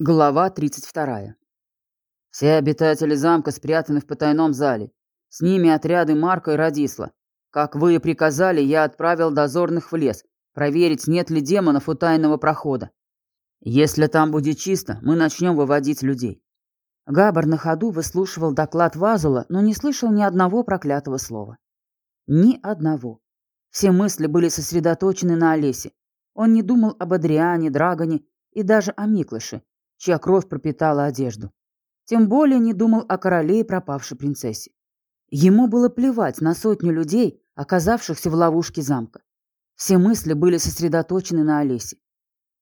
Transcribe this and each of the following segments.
Глава 32. Все обитатели замка спрятаны в потайном зале. С ними отряды Марка и Радисла. Как вы и приказали, я отправил дозорных в лес, проверить, нет ли демонов у тайного прохода. Если там будет чисто, мы начнем выводить людей. Габар на ходу выслушивал доклад Вазула, но не слышал ни одного проклятого слова. Ни одного. Все мысли были сосредоточены на Олесе. Он не думал об Адриане, Драгоне и даже о Миклыше, чья кровь пропитала одежду. Тем более не думал о короле и пропавшей принцессе. Ему было плевать на сотню людей, оказавшихся в ловушке замка. Все мысли были сосредоточены на Олесе.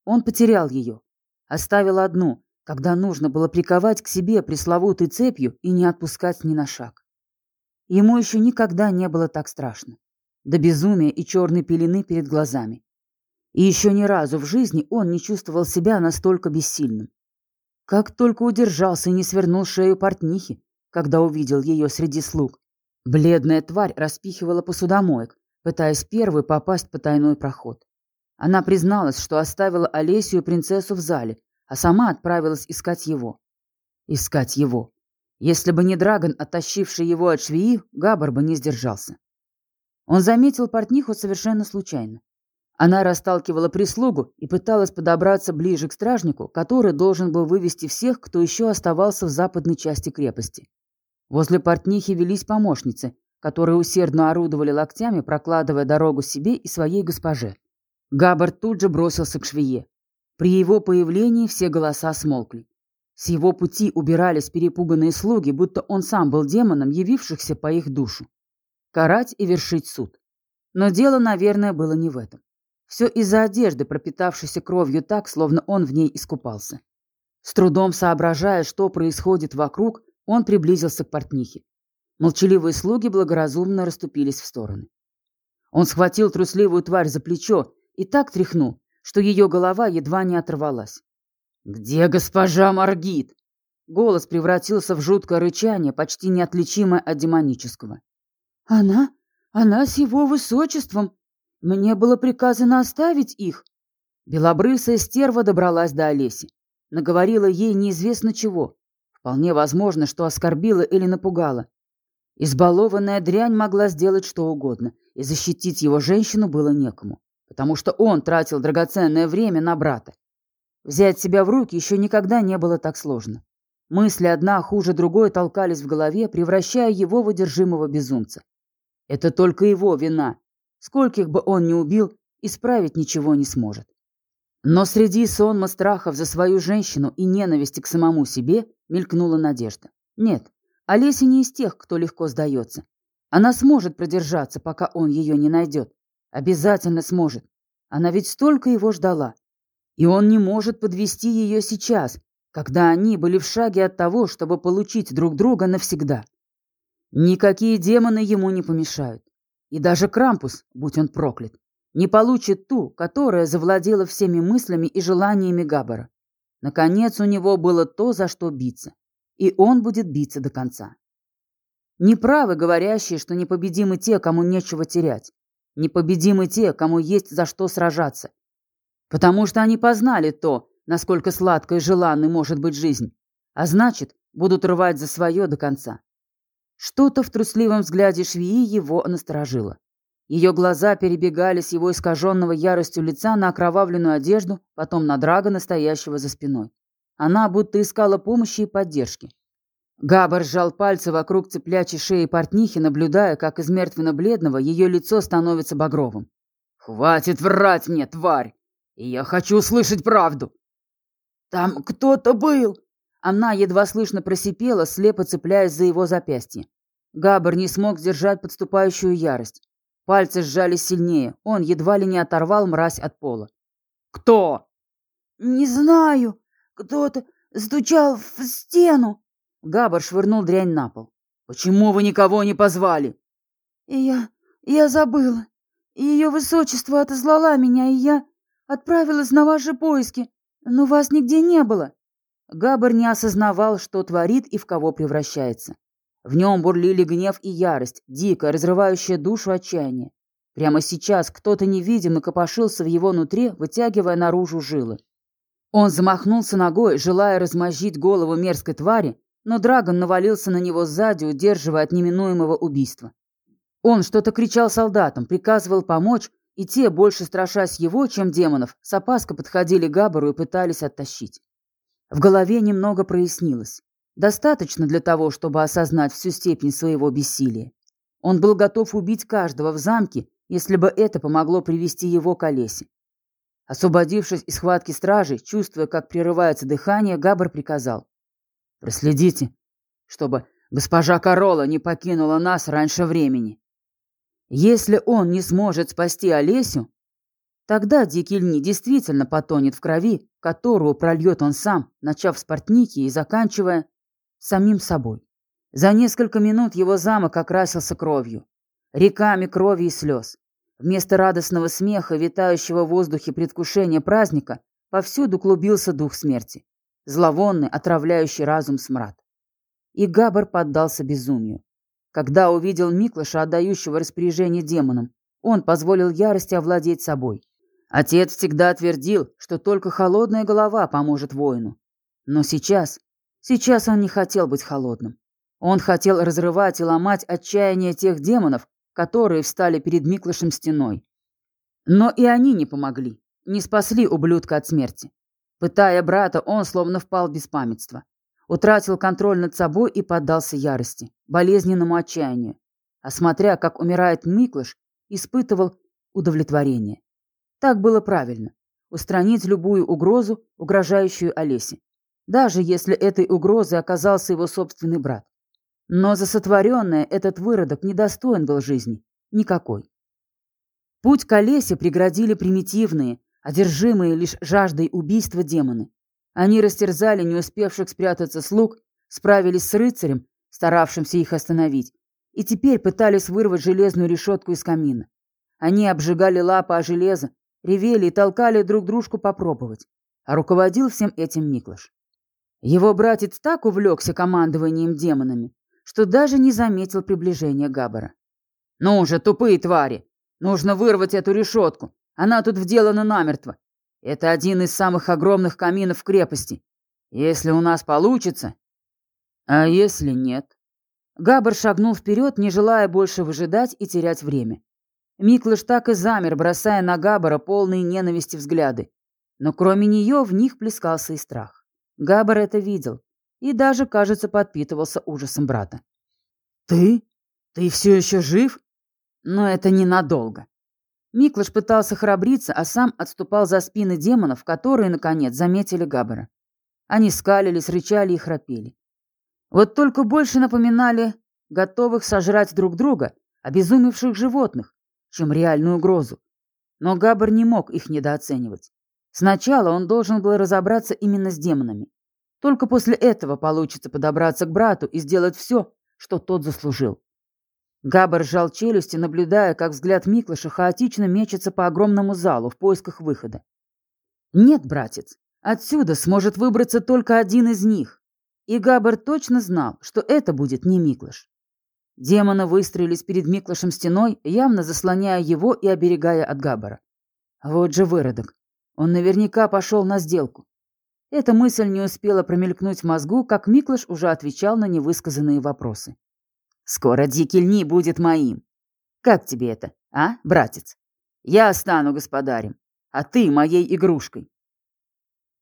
Он потерял ее. Оставил одну, когда нужно было приковать к себе пресловутой цепью и не отпускать ни на шаг. Ему еще никогда не было так страшно. До безумия и черной пелены перед глазами. И еще ни разу в жизни он не чувствовал себя настолько бессильным. Как только удержался и не свернул шею портнихи, когда увидел ее среди слуг. Бледная тварь распихивала посудомоек, пытаясь первой попасть по тайной проход. Она призналась, что оставила Олесю и принцессу в зале, а сама отправилась искать его. Искать его. Если бы не Драгон, оттащивший его от швеи, Габар бы не сдержался. Он заметил портниху совершенно случайно. Она расталкивала прислугу и пыталась подобраться ближе к стражнику, который должен был вывести всех, кто еще оставался в западной части крепости. Возле портнихи велись помощницы, которые усердно орудовали локтями, прокладывая дорогу себе и своей госпоже. Габар тут же бросился к швее. При его появлении все голоса смолкли. С его пути убирались перепуганные слуги, будто он сам был демоном, явившихся по их душу. Карать и вершить суд. Но дело, наверное, было не в этом. Все из-за одежды, пропитавшейся кровью так, словно он в ней искупался. С трудом соображая, что происходит вокруг, он приблизился к портнихе. Молчаливые слуги благоразумно расступились в стороны. Он схватил трусливую тварь за плечо и так тряхнул, что ее голова едва не оторвалась. «Где госпожа Маргит?» Голос превратился в жуткое рычание, почти неотличимое от демонического. «Она? Она с его высочеством!» Мне было приказано оставить их. Белобрысая стерва добралась до Олеси. Наговорила ей неизвестно чего. Вполне возможно, что оскорбила или напугала. Избалованная дрянь могла сделать что угодно, и защитить его женщину было некому, потому что он тратил драгоценное время на брата. Взять себя в руки еще никогда не было так сложно. Мысли одна хуже другой толкались в голове, превращая его в одержимого безумца. Это только его вина, Скольких бы он ни убил, исправить ничего не сможет. Но среди сонма страхов за свою женщину и ненависти к самому себе мелькнула надежда. Нет, Олеся не из тех, кто легко сдается. Она сможет продержаться, пока он ее не найдет. Обязательно сможет. Она ведь столько его ждала. И он не может подвести ее сейчас, когда они были в шаге от того, чтобы получить друг друга навсегда. Никакие демоны ему не помешают. И даже Крампус, будь он проклят, не получит ту, которая завладела всеми мыслями и желаниями Габбара. Наконец у него было то, за что биться. И он будет биться до конца. Неправы говорящие, что непобедимы те, кому нечего терять. Непобедимы те, кому есть за что сражаться. Потому что они познали то, насколько сладкой и желанной может быть жизнь. А значит, будут рвать за свое до конца. Что-то в трусливом взгляде швеи его насторожило. Ее глаза перебегали с его искаженного яростью лица на окровавленную одежду, потом на Драга, настоящего за спиной. Она будто искала помощи и поддержки. Габар сжал пальцы вокруг цеплячей шеи портнихи, наблюдая, как из мертвенно-бледного ее лицо становится багровым. «Хватит врать мне, тварь! Я хочу услышать правду!» «Там кто-то был!» Она едва слышно просипела, слепо цепляясь за его запястье. Габр не смог сдержать подступающую ярость. Пальцы сжались сильнее, он едва ли не оторвал мразь от пола. «Кто?» «Не знаю. Кто-то стучал в стену». Габр швырнул дрянь на пол. «Почему вы никого не позвали?» «Я... я забыла. Ее высочество отослала меня, и я отправилась на ваши поиски, но вас нигде не было». Габар не осознавал, что творит и в кого превращается. В нем бурлили гнев и ярость, дикая, разрывающая душу отчаяние. Прямо сейчас кто-то невидимый копошился в его нутре, вытягивая наружу жилы. Он замахнулся ногой, желая размозжить голову мерзкой твари, но Драгон навалился на него сзади, удерживая от неминуемого убийства. Он что-то кричал солдатам, приказывал помочь, и те, больше страшась его, чем демонов, с опаской подходили к Габару и пытались оттащить. В голове немного прояснилось. Достаточно для того, чтобы осознать всю степень своего бессилия. Он был готов убить каждого в замке, если бы это помогло привести его к Олесе. Освободившись из схватки стражей, чувствуя, как прерывается дыхание, Габар приказал. «Проследите, чтобы госпожа Корола не покинула нас раньше времени. Если он не сможет спасти Олесю, тогда Дикильни действительно потонет в крови, которую прольет он сам, начав с портники и заканчивая самим собой. За несколько минут его замок окрасился кровью. Реками крови и слез. Вместо радостного смеха, витающего в воздухе предвкушения праздника, повсюду клубился дух смерти. Зловонный, отравляющий разум смрад. И Габар поддался безумию. Когда увидел Миклаша, отдающего распоряжение демонам, он позволил ярости овладеть собой. Отец всегда твердил, что только холодная голова поможет воину. Но сейчас, сейчас он не хотел быть холодным. Он хотел разрывать и ломать отчаяние тех демонов, которые встали перед Миклашем стеной. Но и они не помогли, не спасли ублюдка от смерти. Пытая брата, он словно впал в беспамятство. Утратил контроль над собой и поддался ярости, болезненному отчаянию. А смотря, как умирает Миклыш, испытывал удовлетворение. Так было правильно. Устранить любую угрозу, угрожающую Олесе. Даже если этой угрозой оказался его собственный брат. Но за сотворенное этот выродок недостоин был жизни. Никакой. Путь к Олесе преградили примитивные, одержимые лишь жаждой убийства демоны. Они растерзали не успевших спрятаться слуг, справились с рыцарем, старавшимся их остановить, и теперь пытались вырвать железную решетку из камина. Они обжигали лапы о железо, ревели и толкали друг дружку попробовать. А руководил всем этим Миклаш. Его братец так увлекся командованием демонами, что даже не заметил приближения Габбара. «Ну же, тупые твари! Нужно вырвать эту решетку! Она тут вделана намертво! Это один из самых огромных каминов крепости. Если у нас получится... А если нет? Габар шагнул вперед, не желая больше выжидать и терять время. Миклыш так и замер, бросая на Габара полные ненависти взгляды. Но кроме нее в них плескался и страх. Габар это видел и даже, кажется, подпитывался ужасом брата. «Ты? Ты все еще жив?» «Но это ненадолго. Миклыш пытался храбриться, а сам отступал за спины демонов, которые, наконец, заметили Габбара. Они скалились, рычали и храпели. Вот только больше напоминали готовых сожрать друг друга, обезумевших животных, чем реальную угрозу. Но Габбар не мог их недооценивать. Сначала он должен был разобраться именно с демонами. Только после этого получится подобраться к брату и сделать все, что тот заслужил. Габар сжал челюсти, наблюдая, как взгляд Миклыша хаотично мечется по огромному залу в поисках выхода. «Нет, братец, отсюда сможет выбраться только один из них». И Габар точно знал, что это будет не Миклыш. Демоны выстроились перед Миклышем стеной, явно заслоняя его и оберегая от Габара. Вот же выродок. Он наверняка пошел на сделку. Эта мысль не успела промелькнуть в мозгу, как Миклыш уже отвечал на невысказанные вопросы. Скоро Дикельни будет моим. Как тебе это, а, братец? Я стану господарем, а ты моей игрушкой.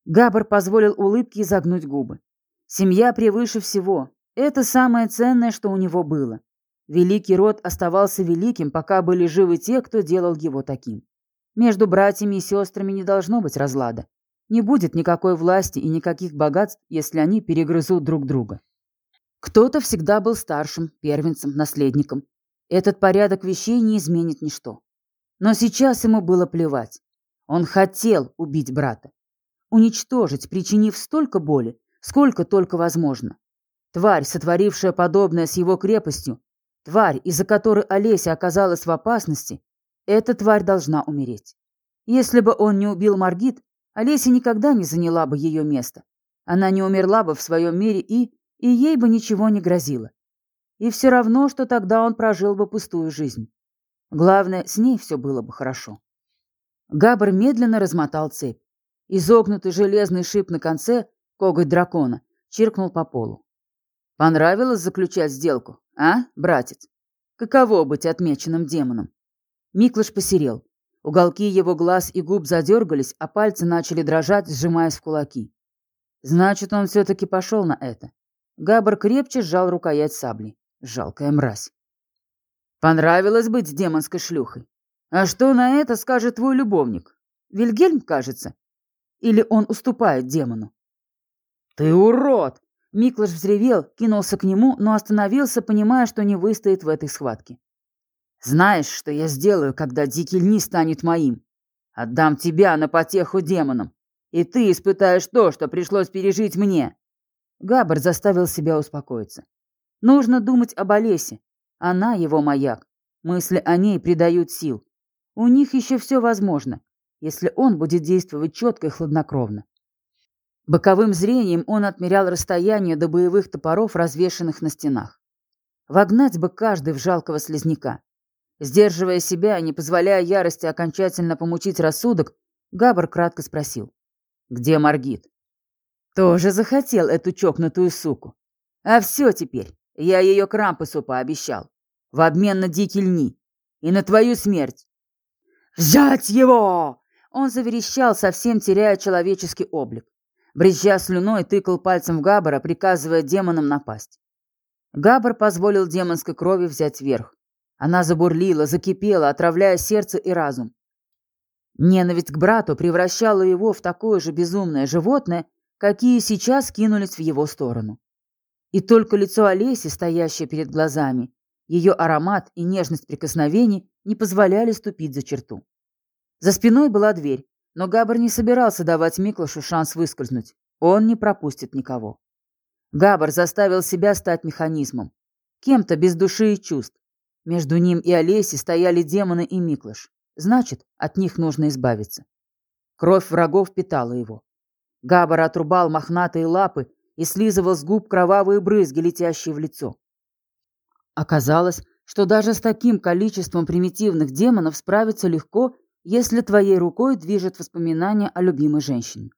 Габар позволил улыбке изогнуть губы. Семья превыше всего. Это самое ценное, что у него было. Великий род оставался великим, пока были живы те, кто делал его таким. Между братьями и сестрами не должно быть разлада. Не будет никакой власти и никаких богатств, если они перегрызут друг друга. Кто-то всегда был старшим, первенцем, наследником. Этот порядок вещей не изменит ничто. Но сейчас ему было плевать. Он хотел убить брата. Уничтожить, причинив столько боли, сколько только возможно. Тварь, сотворившая подобное с его крепостью, тварь, из-за которой Олеся оказалась в опасности, эта тварь должна умереть. Если бы он не убил Маргит, Олеся никогда не заняла бы ее место. Она не умерла бы в своем мире и и ей бы ничего не грозило. И все равно, что тогда он прожил бы пустую жизнь. Главное, с ней все было бы хорошо. Габр медленно размотал цепь. Изогнутый железный шип на конце, коготь дракона, чиркнул по полу. Понравилось заключать сделку, а, братец? Каково быть отмеченным демоном? Миклыш посерел. Уголки его глаз и губ задергались, а пальцы начали дрожать, сжимаясь в кулаки. Значит, он все-таки пошел на это. Габр крепче сжал рукоять сабли. Жалкая мразь. Понравилось быть демонской шлюхой. А что на это скажет твой любовник? Вильгельм, кажется? Или он уступает демону? Ты урод! Миклаш взревел, кинулся к нему, но остановился, понимая, что не выстоит в этой схватке. Знаешь, что я сделаю, когда Дикий Льни станет моим? Отдам тебя на потеху демонам, и ты испытаешь то, что пришлось пережить мне. Габар заставил себя успокоиться. Нужно думать об Олесе. Она его маяк. Мысли о ней придают сил. У них еще все возможно, если он будет действовать четко и хладнокровно. Боковым зрением он отмерял расстояние до боевых топоров, развешанных на стенах. Вогнать бы каждый в жалкого слезняка. Сдерживая себя, не позволяя ярости окончательно помучить рассудок, Габар кратко спросил. «Где Маргит?» «Тоже захотел эту чокнутую суку. А все теперь, я ее Крампусу пообещал. В обмен на дикий льни. И на твою смерть». «Взять его!» Он заверещал, совсем теряя человеческий облик. Брезжа слюной, тыкал пальцем в Габбара, приказывая демонам напасть. Габбар позволил демонской крови взять верх. Она забурлила, закипела, отравляя сердце и разум. Ненависть к брату превращала его в такое же безумное животное, какие сейчас кинулись в его сторону. И только лицо Олеси, стоящее перед глазами, ее аромат и нежность прикосновений не позволяли ступить за черту. За спиной была дверь, но Габр не собирался давать Миклашу шанс выскользнуть. Он не пропустит никого. Габр заставил себя стать механизмом. Кем-то без души и чувств, между ним и Олесей стояли демоны и Миклыш. Значит, от них нужно избавиться. Кровь врагов питала его. Габар отрубал мохнатые лапы и слизывал с губ кровавые брызги, летящие в лицо. Оказалось, что даже с таким количеством примитивных демонов справиться легко, если твоей рукой движет воспоминания о любимой женщине.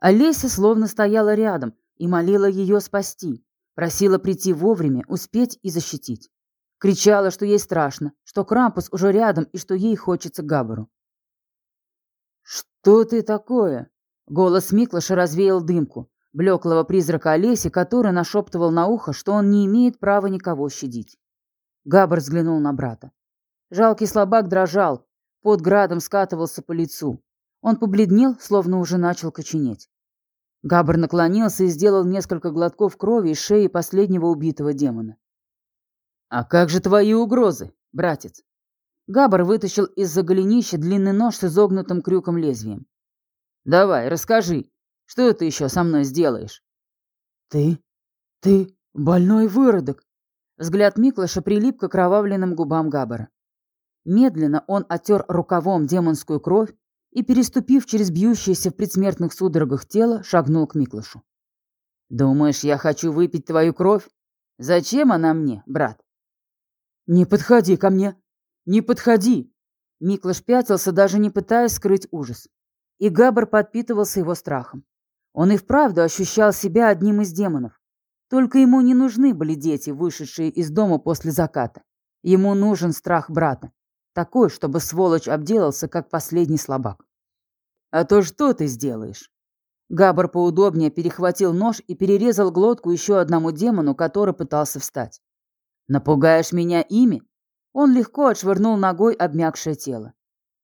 Олеся словно стояла рядом и молила ее спасти, просила прийти вовремя, успеть и защитить. Кричала, что ей страшно, что Крампус уже рядом и что ей хочется Габару. «Что ты такое?» Голос Миклаша развеял дымку, блеклого призрака Олеси, который нашептывал на ухо, что он не имеет права никого щадить. Габар взглянул на брата. Жалкий слабак дрожал, под градом скатывался по лицу. Он побледнел, словно уже начал коченеть. Габр наклонился и сделал несколько глотков крови из шеи последнего убитого демона. «А как же твои угрозы, братец?» Габар вытащил из-за голенища длинный нож с изогнутым крюком лезвием. «Давай, расскажи, что ты еще со мной сделаешь?» «Ты... ты больной выродок!» Взгляд Миклаша прилип к окровавленным губам Габара. Медленно он отер рукавом демонскую кровь и, переступив через бьющееся в предсмертных судорогах тело, шагнул к Миклашу. «Думаешь, я хочу выпить твою кровь? Зачем она мне, брат?» «Не подходи ко мне! Не подходи!» Миклаш пятился, даже не пытаясь скрыть ужас. И Габр подпитывался его страхом. Он и вправду ощущал себя одним из демонов. Только ему не нужны были дети, вышедшие из дома после заката. Ему нужен страх брата. Такой, чтобы сволочь обделался, как последний слабак. «А то что ты сделаешь?» Габр поудобнее перехватил нож и перерезал глотку еще одному демону, который пытался встать. Напугаешь меня ими?» Он легко отшвырнул ногой обмякшее тело.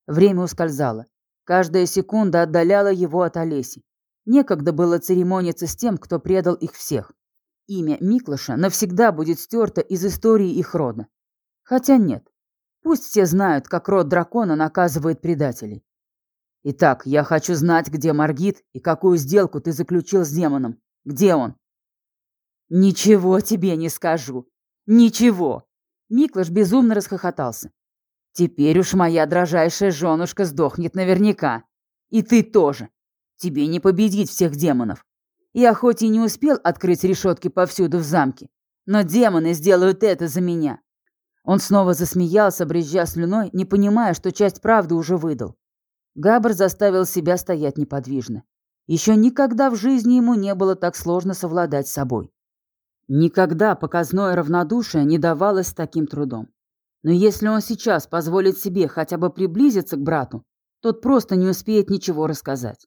Время ускользало. Каждая секунда отдаляла его от Олеси. Некогда было церемониться с тем, кто предал их всех. Имя Миклаша навсегда будет стерто из истории их рода. Хотя нет. Пусть все знают, как род дракона наказывает предателей. Итак, я хочу знать, где Маргит и какую сделку ты заключил с демоном. Где он? Ничего тебе не скажу. «Ничего!» Миклаш безумно расхохотался. «Теперь уж моя дрожайшая женушка сдохнет наверняка. И ты тоже. Тебе не победить всех демонов. Я хоть и не успел открыть решетки повсюду в замке, но демоны сделают это за меня». Он снова засмеялся, брезжа слюной, не понимая, что часть правды уже выдал. Габр заставил себя стоять неподвижно. Еще никогда в жизни ему не было так сложно совладать с собой. Никогда показное равнодушие не давалось таким трудом. Но если он сейчас позволит себе хотя бы приблизиться к брату, тот просто не успеет ничего рассказать.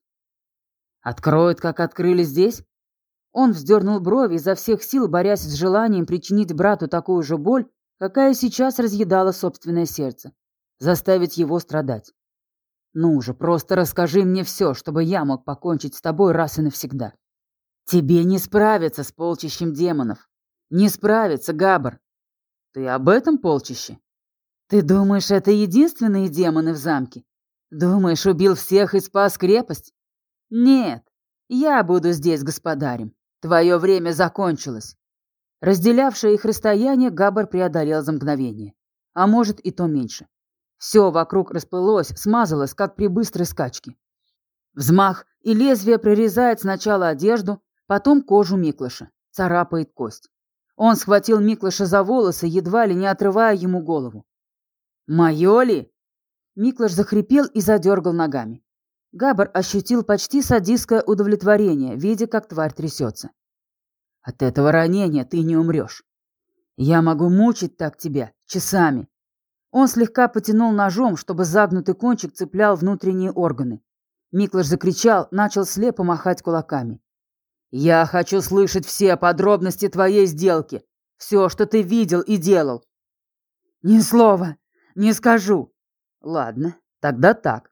Откроют, как открыли здесь? Он вздернул брови, изо всех сил борясь с желанием причинить брату такую же боль, какая сейчас разъедала собственное сердце, заставить его страдать. Ну же, просто расскажи мне все, чтобы я мог покончить с тобой раз и навсегда. Тебе не справиться с полчищем демонов. Не справиться, Габр. Ты об этом полчище? Ты думаешь, это единственные демоны в замке? Думаешь, убил всех и спас крепость? Нет, я буду здесь господарем. Твое время закончилось. Разделявшее их расстояние Габар преодолел за мгновение. А может и то меньше. Все вокруг расплылось, смазалось, как при быстрой скачке. Взмах, и лезвие прорезает сначала одежду, потом кожу Миклыша, царапает кость. Он схватил Миклыша за волосы, едва ли не отрывая ему голову. «Моё ли?» Миклыш захрипел и задергал ногами. Габар ощутил почти садистское удовлетворение, видя, как тварь трясется. «От этого ранения ты не умрешь. Я могу мучить так тебя часами, он слегка потянул ножом, чтобы загнутый кончик цеплял внутренние органы. Миклаш закричал, начал слепо махать кулаками. «Я хочу слышать все подробности твоей сделки. Все, что ты видел и делал». «Ни слова. Не скажу». «Ладно, тогда так».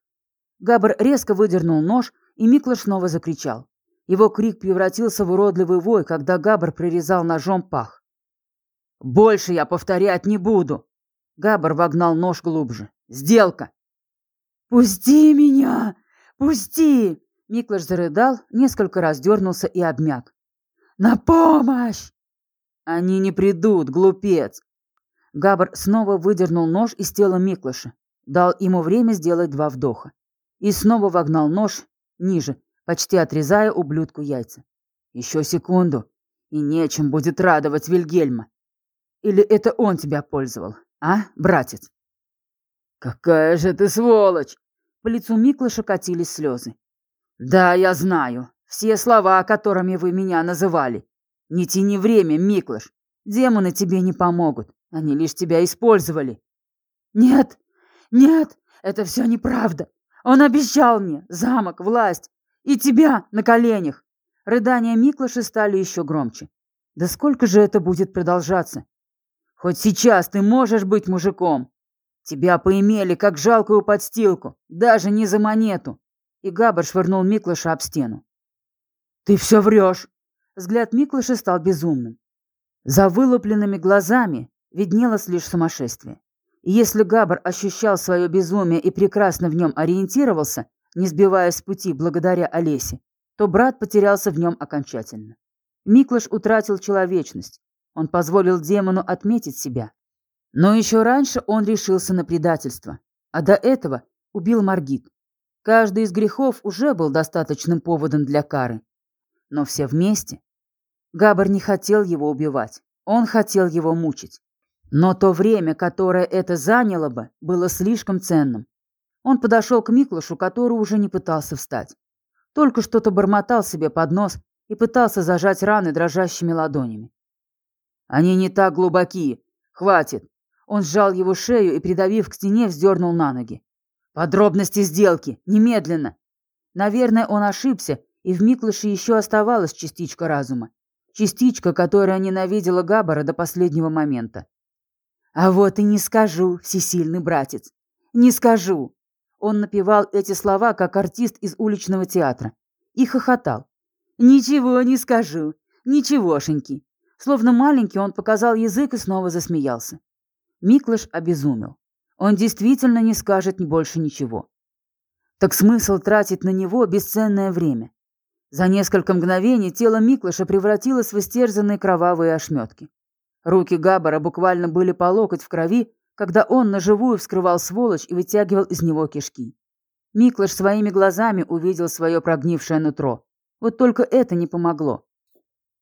Габр резко выдернул нож, и Миклаш снова закричал. Его крик превратился в уродливый вой, когда Габр прорезал ножом пах. «Больше я повторять не буду!» Габар вогнал нож глубже. «Сделка!» «Пусти меня! Пусти!» Миклаш зарыдал, несколько раз дернулся и обмяк. «На помощь!» «Они не придут, глупец!» Габар снова выдернул нож из тела Миклаша, дал ему время сделать два вдоха. И снова вогнал нож ниже, почти отрезая ублюдку яйца. «Еще секунду, и нечем будет радовать Вильгельма. Или это он тебя пользовал? А, братец?» «Какая же ты сволочь!» По лицу Миклыша катились слезы. «Да, я знаю. Все слова, которыми вы меня называли. Не тяни время, Миклыш. Демоны тебе не помогут. Они лишь тебя использовали». «Нет, нет, это все неправда. Он обещал мне замок, власть и тебя на коленях». Рыдания Миклыша стали еще громче. «Да сколько же это будет продолжаться? Хоть сейчас ты можешь быть мужиком. Тебя поимели, как жалкую подстилку, даже не за монету. И Габар швырнул Миклыша об стену. Ты все врешь. Взгляд Миклыша стал безумным. За вылупленными глазами виднелось лишь сумасшествие. И если Габар ощущал свое безумие и прекрасно в нем ориентировался, не сбиваясь с пути благодаря Олесе, то брат потерялся в нем окончательно. Миклыш утратил человечность, он позволил демону отметить себя. Но еще раньше он решился на предательство, а до этого убил Маргит. Каждый из грехов уже был достаточным поводом для кары. Но все вместе. Габар не хотел его убивать, он хотел его мучить. Но то время, которое это заняло бы, было слишком ценным. Он подошел к Миклашу, который уже не пытался встать. Только что-то бормотал себе под нос и пытался зажать раны дрожащими ладонями. Они не так глубоки. Хватит. Он сжал его шею и, придавив к стене, вздернул на ноги. Подробности сделки. Немедленно. Наверное, он ошибся, и в Миклыше еще оставалась частичка разума. Частичка, которая ненавидела Габбара до последнего момента. «А вот и не скажу, всесильный братец. Не скажу!» Он напевал эти слова, как артист из уличного театра. И хохотал. «Ничего не скажу. Ничегошеньки. Словно маленький, он показал язык и снова засмеялся. Миклыш обезумел. Он действительно не скажет больше ничего. Так смысл тратить на него бесценное время? За несколько мгновений тело Миклыша превратилось в истерзанные кровавые ошметки. Руки Габбара буквально были по локоть в крови, когда он наживую вскрывал сволочь и вытягивал из него кишки. Миклыш своими глазами увидел свое прогнившее нутро. Вот только это не помогло.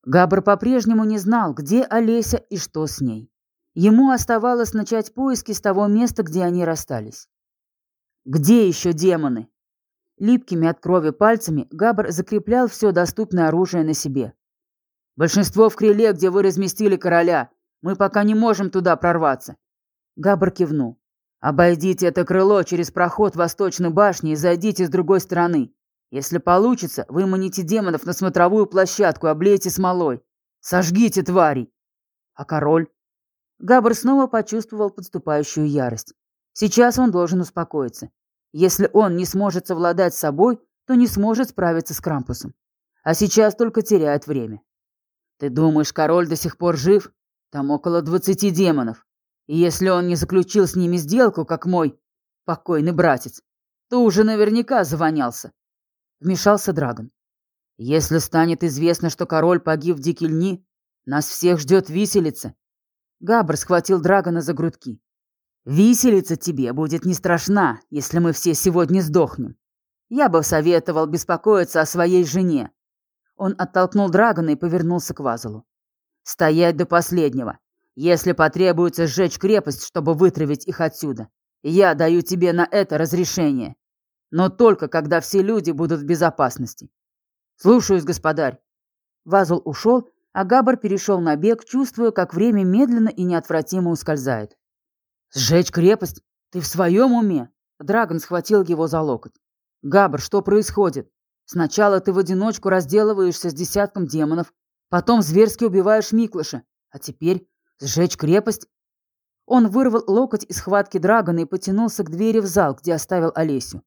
Габр по-прежнему не знал, где Олеся и что с ней. Ему оставалось начать поиски с того места, где они расстались. «Где еще демоны?» Липкими от крови пальцами Габр закреплял все доступное оружие на себе. «Большинство в крыле, где вы разместили короля. Мы пока не можем туда прорваться». Габр кивнул. «Обойдите это крыло через проход восточной башни и зайдите с другой стороны. Если получится, выманите демонов на смотровую площадку, облейте смолой. Сожгите тварей!» «А король?» Габр снова почувствовал подступающую ярость. Сейчас он должен успокоиться. Если он не сможет совладать с собой, то не сможет справиться с Крампусом. А сейчас только теряет время. Ты думаешь, король до сих пор жив? Там около двадцати демонов. И если он не заключил с ними сделку, как мой покойный братец, то уже наверняка завонялся. Вмешался Драгон. Если станет известно, что король погиб в Дикельни, нас всех ждет виселица. Габр схватил Драгона за грудки. Виселица тебе будет не страшна, если мы все сегодня сдохнем. Я бы советовал беспокоиться о своей жене. Он оттолкнул Драгона и повернулся к Вазелу. Стоять до последнего. Если потребуется сжечь крепость, чтобы вытравить их отсюда, я даю тебе на это разрешение. Но только когда все люди будут в безопасности. Слушаюсь, господарь. Вазл ушел, а Габар перешел на бег, чувствуя, как время медленно и неотвратимо ускользает. «Сжечь крепость? Ты в своем уме?» Драгон схватил его за локоть. «Габр, что происходит? Сначала ты в одиночку разделываешься с десятком демонов, потом зверски убиваешь Миклыша, а теперь сжечь крепость?» Он вырвал локоть из схватки Драгона и потянулся к двери в зал, где оставил Олесю.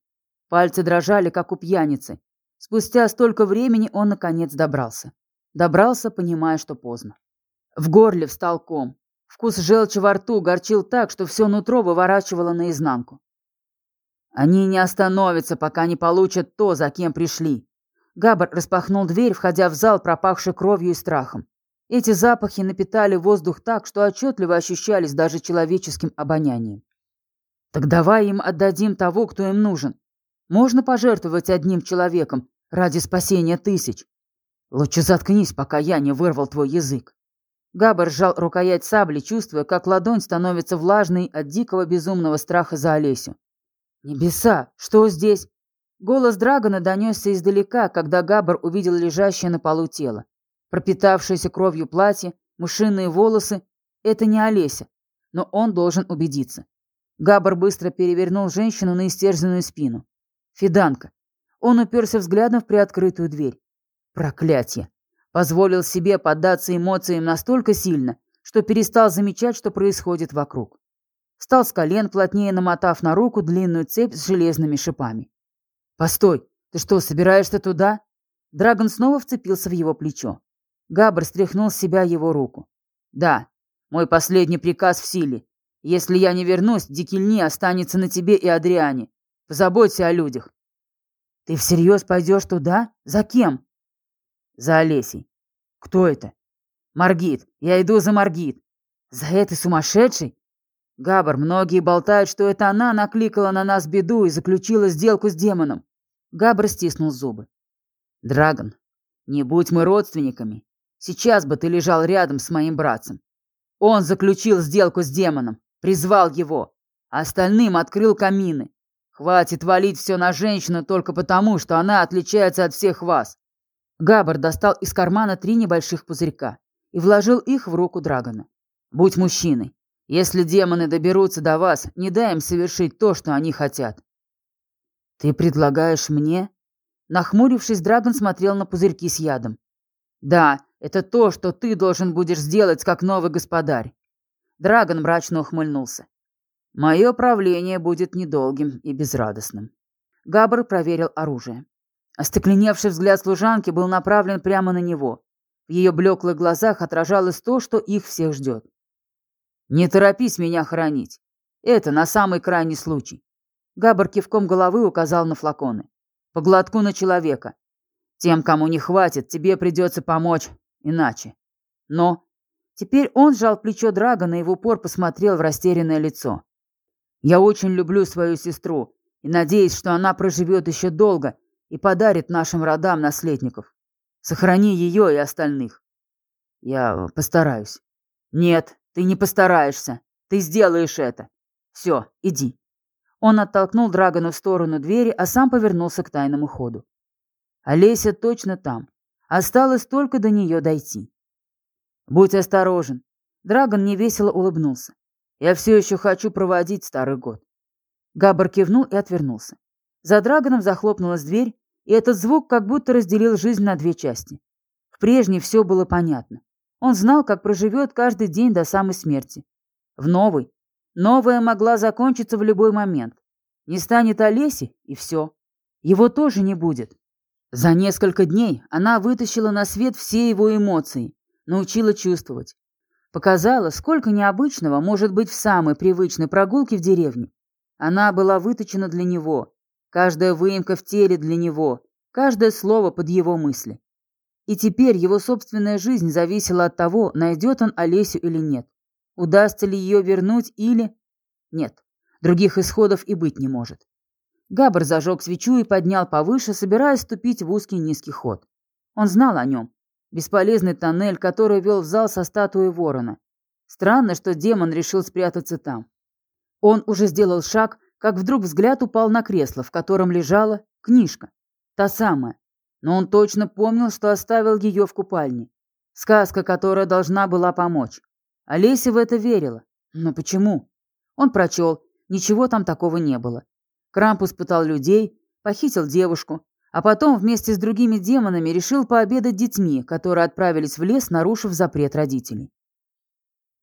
Пальцы дрожали, как у пьяницы. Спустя столько времени он, наконец, добрался. Добрался, понимая, что поздно. В горле встал ком. Вкус желчи во рту горчил так, что все нутро выворачивало наизнанку. Они не остановятся, пока не получат то, за кем пришли. Габар распахнул дверь, входя в зал, пропахший кровью и страхом. Эти запахи напитали воздух так, что отчетливо ощущались даже человеческим обонянием. Так давай им отдадим того, кто им нужен. Можно пожертвовать одним человеком ради спасения тысяч. Лучше заткнись, пока я не вырвал твой язык. Габар сжал рукоять сабли, чувствуя, как ладонь становится влажной от дикого безумного страха за Олесю. «Небеса! Что здесь?» Голос Драгона донесся издалека, когда Габар увидел лежащее на полу тело. Пропитавшееся кровью платье, мышиные волосы — это не Олеся, но он должен убедиться. Габар быстро перевернул женщину на истерзанную спину. Фиданка. Он уперся взглядом в приоткрытую дверь. Проклятие! Позволил себе поддаться эмоциям настолько сильно, что перестал замечать, что происходит вокруг. Встал с колен, плотнее намотав на руку длинную цепь с железными шипами. «Постой! Ты что, собираешься туда?» Драгон снова вцепился в его плечо. Габр стряхнул с себя его руку. «Да, мой последний приказ в силе. Если я не вернусь, Дикельни останется на тебе и Адриане. Позаботься о людях». «Ты всерьез пойдешь туда? За кем?» За Олесей. Кто это? Маргит. Я иду за Маргит. За этой сумасшедшей? Габар, многие болтают, что это она накликала на нас беду и заключила сделку с демоном. Габр стиснул зубы. Драгон, не будь мы родственниками. Сейчас бы ты лежал рядом с моим братцем. Он заключил сделку с демоном, призвал его, а остальным открыл камины. Хватит валить все на женщину только потому, что она отличается от всех вас. Габар достал из кармана три небольших пузырька и вложил их в руку Драгона. «Будь мужчиной. Если демоны доберутся до вас, не дай им совершить то, что они хотят». «Ты предлагаешь мне?» Нахмурившись, Драгон смотрел на пузырьки с ядом. «Да, это то, что ты должен будешь сделать как новый господарь». Драгон мрачно ухмыльнулся. «Мое правление будет недолгим и безрадостным». Габр проверил оружие. Остекленевший взгляд служанки был направлен прямо на него. В ее блеклых глазах отражалось то, что их всех ждет. «Не торопись меня хоронить. Это на самый крайний случай». Габар кивком головы указал на флаконы. «По глотку на человека. Тем, кому не хватит, тебе придется помочь иначе. Но...» Теперь он сжал плечо Драгона и в упор посмотрел в растерянное лицо. «Я очень люблю свою сестру и надеюсь, что она проживет еще долго и подарит нашим родам наследников. Сохрани ее и остальных. Я постараюсь. Нет, ты не постараешься. Ты сделаешь это. Все, иди. Он оттолкнул Драгона в сторону двери, а сам повернулся к тайному ходу. Олеся точно там. Осталось только до нее дойти. «Будь осторожен». Драгон невесело улыбнулся. «Я все еще хочу проводить старый год». Габбар кивнул и отвернулся. За Драгоном захлопнулась дверь, и этот звук как будто разделил жизнь на две части. В прежней все было понятно. Он знал, как проживет каждый день до самой смерти. В новой. Новая могла закончиться в любой момент. Не станет Олеси, и все. Его тоже не будет. За несколько дней она вытащила на свет все его эмоции, научила чувствовать. Показала, сколько необычного может быть в самой привычной прогулке в деревне. Она была выточена для него, каждая выемка в теле для него, каждое слово под его мысли. И теперь его собственная жизнь зависела от того, найдет он Олесю или нет. Удастся ли ее вернуть или... Нет, других исходов и быть не может. Габр зажег свечу и поднял повыше, собираясь ступить в узкий низкий ход. Он знал о нем. Бесполезный тоннель, который вел в зал со статуей ворона. Странно, что демон решил спрятаться там. Он уже сделал шаг, как вдруг взгляд упал на кресло, в котором лежала книжка. Та самая. Но он точно помнил, что оставил ее в купальне. Сказка, которая должна была помочь. Олеся в это верила. Но почему? Он прочел. Ничего там такого не было. Крампус пытал людей, похитил девушку, а потом вместе с другими демонами решил пообедать детьми, которые отправились в лес, нарушив запрет родителей.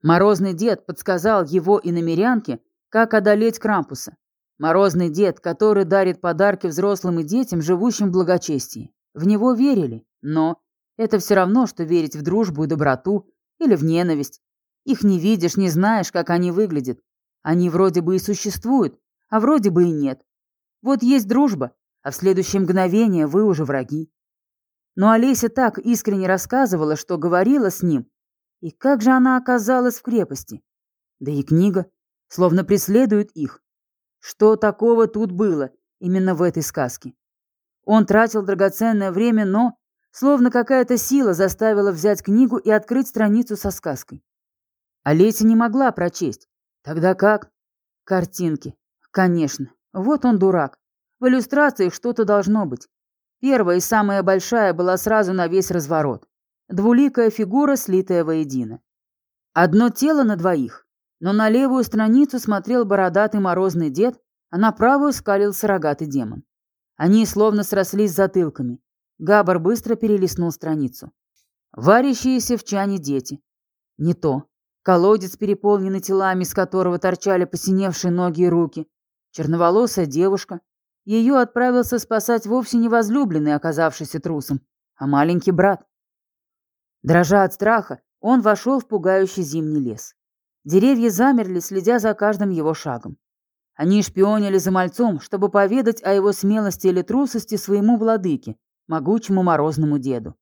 Морозный дед подсказал его и намерянке, как одолеть Крампуса. Морозный дед, который дарит подарки взрослым и детям, живущим в благочестии. В него верили, но это все равно, что верить в дружбу и доброту или в ненависть. Их не видишь, не знаешь, как они выглядят. Они вроде бы и существуют, а вроде бы и нет. Вот есть дружба, а в следующее мгновение вы уже враги. Но Олеся так искренне рассказывала, что говорила с ним. И как же она оказалась в крепости? Да и книга, словно преследует их. Что такого тут было, именно в этой сказке? Он тратил драгоценное время, но, словно какая-то сила заставила взять книгу и открыть страницу со сказкой. Олеся не могла прочесть. Тогда как? Картинки. Конечно. Вот он дурак. В иллюстрациях что-то должно быть. Первая и самая большая была сразу на весь разворот. Двуликая фигура, слитая воедино. Одно тело на двоих. Но на левую страницу смотрел бородатый морозный дед, а на правую скалился рогатый демон. Они словно срослись затылками. Габар быстро перелистнул страницу. Варящиеся в чане дети. Не то. Колодец, переполненный телами, с которого торчали посиневшие ноги и руки. Черноволосая девушка. Ее отправился спасать вовсе не возлюбленный, оказавшийся трусом, а маленький брат. Дрожа от страха, он вошел в пугающий зимний лес. Деревья замерли, следя за каждым его шагом. Они шпионили за мальцом, чтобы поведать о его смелости или трусости своему владыке, могучему морозному деду.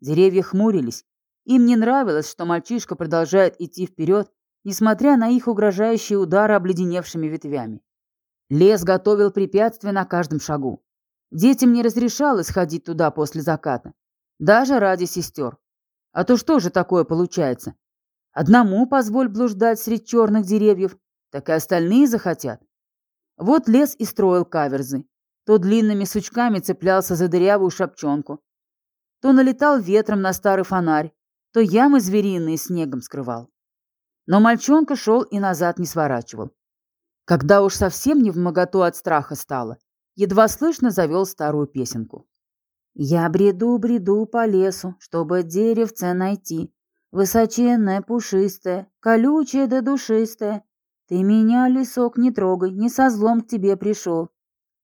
Деревья хмурились. Им не нравилось, что мальчишка продолжает идти вперед, несмотря на их угрожающие удары обледеневшими ветвями. Лес готовил препятствия на каждом шагу. Детям не разрешалось ходить туда после заката. Даже ради сестер. А то что же такое получается? Одному позволь блуждать среди черных деревьев, так и остальные захотят. Вот лес и строил каверзы. То длинными сучками цеплялся за дырявую шапчонку, то налетал ветром на старый фонарь, то ямы звериные снегом скрывал. Но мальчонка шел и назад не сворачивал. Когда уж совсем не в от страха стало, едва слышно завел старую песенку. «Я бреду-бреду по лесу, чтобы деревце найти, высоченное, пушистое, колючее да душистое. Ты меня, лесок, не трогай, не со злом к тебе пришел.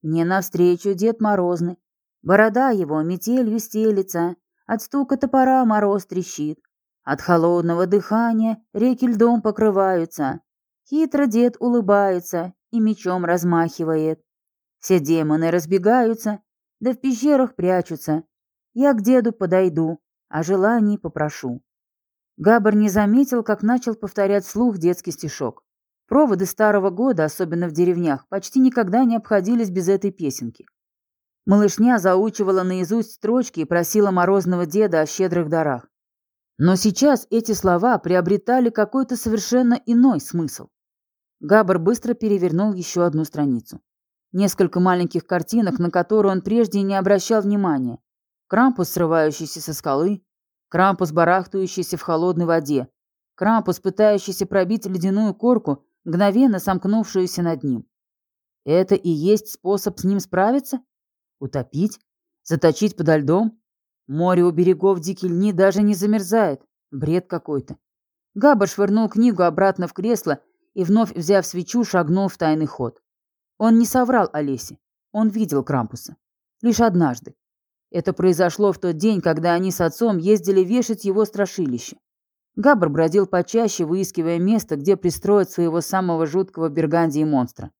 Мне навстречу Дед Морозный, борода его метелью стелится, от стука топора мороз трещит, от холодного дыхания реки льдом покрываются, Хитро дед улыбается и мечом размахивает. Все демоны разбегаются, да в пещерах прячутся. Я к деду подойду, а желаний попрошу. Габар не заметил, как начал повторять вслух детский стишок. Проводы старого года, особенно в деревнях, почти никогда не обходились без этой песенки. Малышня заучивала наизусть строчки и просила морозного деда о щедрых дарах. Но сейчас эти слова приобретали какой-то совершенно иной смысл. Габр быстро перевернул еще одну страницу. Несколько маленьких картинок, на которые он прежде не обращал внимания. Крампус, срывающийся со скалы, Крампус, барахтающийся в холодной воде, Крампус, пытающийся пробить ледяную корку, мгновенно сомкнувшуюся над ним. Это и есть способ с ним справиться? Утопить? Заточить подо льдом? Море у берегов Дикий льни даже не замерзает. Бред какой-то. Габа швырнул книгу обратно в кресло и, вновь взяв свечу, шагнул в тайный ход. Он не соврал Олесе. Он видел Крампуса. Лишь однажды. Это произошло в тот день, когда они с отцом ездили вешать его страшилище. Габр бродил почаще, выискивая место, где пристроить своего самого жуткого Бергандии монстра.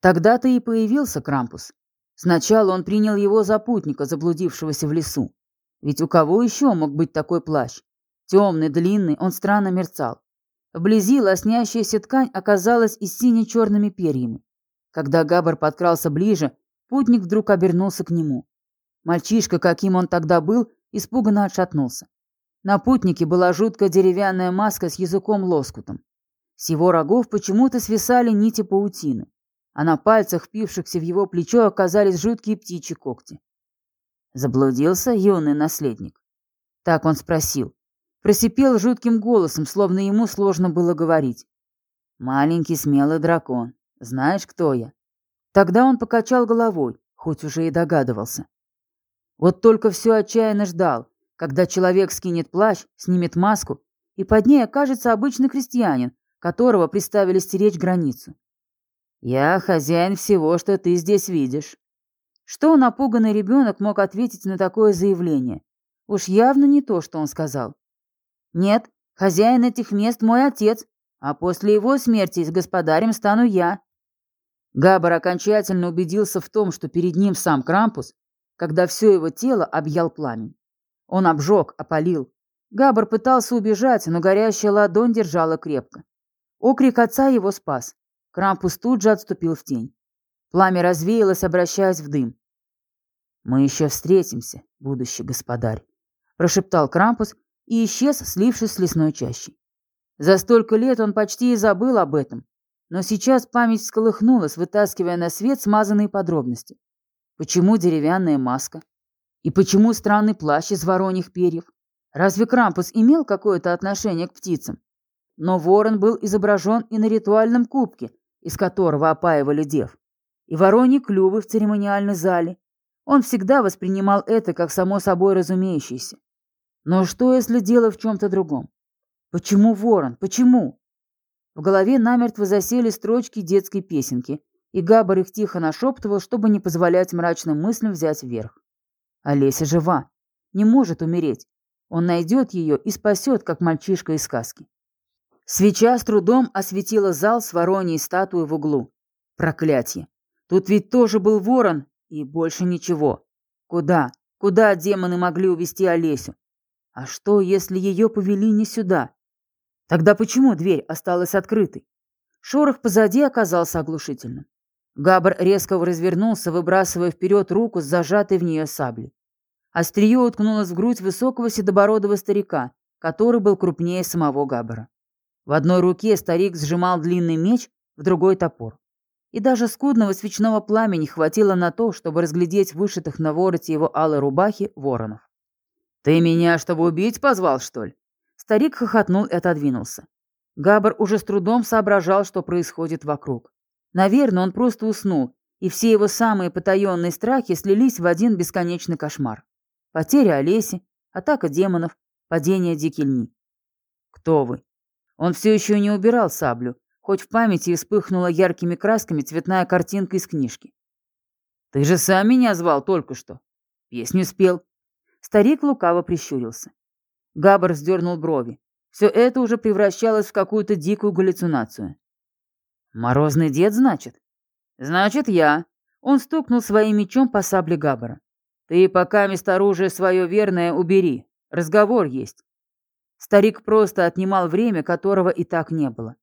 Тогда-то и появился Крампус. Сначала он принял его за путника, заблудившегося в лесу. Ведь у кого еще мог быть такой плащ? Темный, длинный, он странно мерцал. Вблизи лоснящаяся ткань оказалась и сине-черными перьями. Когда Габр подкрался ближе, путник вдруг обернулся к нему. Мальчишка, каким он тогда был, испуганно отшатнулся. На путнике была жуткая деревянная маска с языком-лоскутом. С его рогов почему-то свисали нити паутины, а на пальцах, впившихся в его плечо, оказались жуткие птичьи когти. Заблудился юный наследник. Так он спросил. Просипел жутким голосом, словно ему сложно было говорить. «Маленький смелый дракон. Знаешь, кто я?» Тогда он покачал головой, хоть уже и догадывался. Вот только все отчаянно ждал, когда человек скинет плащ, снимет маску, и под ней окажется обычный крестьянин, которого приставили стеречь границу. «Я хозяин всего, что ты здесь видишь». Что напуганный ребенок мог ответить на такое заявление? Уж явно не то, что он сказал. «Нет, хозяин этих мест мой отец, а после его смерти с господарем стану я». Габар окончательно убедился в том, что перед ним сам Крампус, когда все его тело объял пламень. Он обжег, опалил. Габр пытался убежать, но горящая ладонь держала крепко. Окрик отца его спас. Крампус тут же отступил в тень. Пламя развеялось, обращаясь в дым. «Мы еще встретимся, будущий господарь», — прошептал Крампус и исчез, слившись с лесной чащей. За столько лет он почти и забыл об этом, но сейчас память всколыхнулась, вытаскивая на свет смазанные подробности. Почему деревянная маска? И почему странный плащ из вороньих перьев? Разве Крампус имел какое-то отношение к птицам? Но ворон был изображен и на ритуальном кубке, из которого опаивали дев, и вороньи клювы в церемониальной зале. Он всегда воспринимал это как само собой разумеющееся. Но что, если дело в чем-то другом? Почему ворон? Почему? В голове намертво засели строчки детской песенки, и Габар их тихо нашептывал, чтобы не позволять мрачным мыслям взять верх. Олеся жива, не может умереть. Он найдет ее и спасет, как мальчишка из сказки. Свеча с трудом осветила зал с вороньей статуей в углу. Проклятье! Тут ведь тоже был ворон, и больше ничего. Куда? Куда демоны могли увести Олесю? А что, если ее повели не сюда? Тогда почему дверь осталась открытой? Шорох позади оказался оглушительным. Габр резко развернулся, выбрасывая вперед руку с зажатой в нее саблей. Острие уткнулось в грудь высокого седобородого старика, который был крупнее самого Габбара. В одной руке старик сжимал длинный меч, в другой — топор. И даже скудного свечного пламени хватило на то, чтобы разглядеть вышитых на вороте его алой рубахи воронов. «Ты меня, чтобы убить, позвал, что ли?» Старик хохотнул и отодвинулся. Габр уже с трудом соображал, что происходит вокруг. Наверное, он просто уснул, и все его самые потаенные страхи слились в один бесконечный кошмар. Потеря Олеси, атака демонов, падение Дикельни. Кто вы? Он все еще не убирал саблю, хоть в памяти вспыхнула яркими красками цветная картинка из книжки. «Ты же сам меня звал только что. Песню спел». Старик лукаво прищурился. Габар вздернул брови. Все это уже превращалось в какую-то дикую галлюцинацию. «Морозный дед, значит?» «Значит, я». Он стукнул своим мечом по сабле Габбара. «Ты пока место оружие свое верное убери. Разговор есть». Старик просто отнимал время, которого и так не было.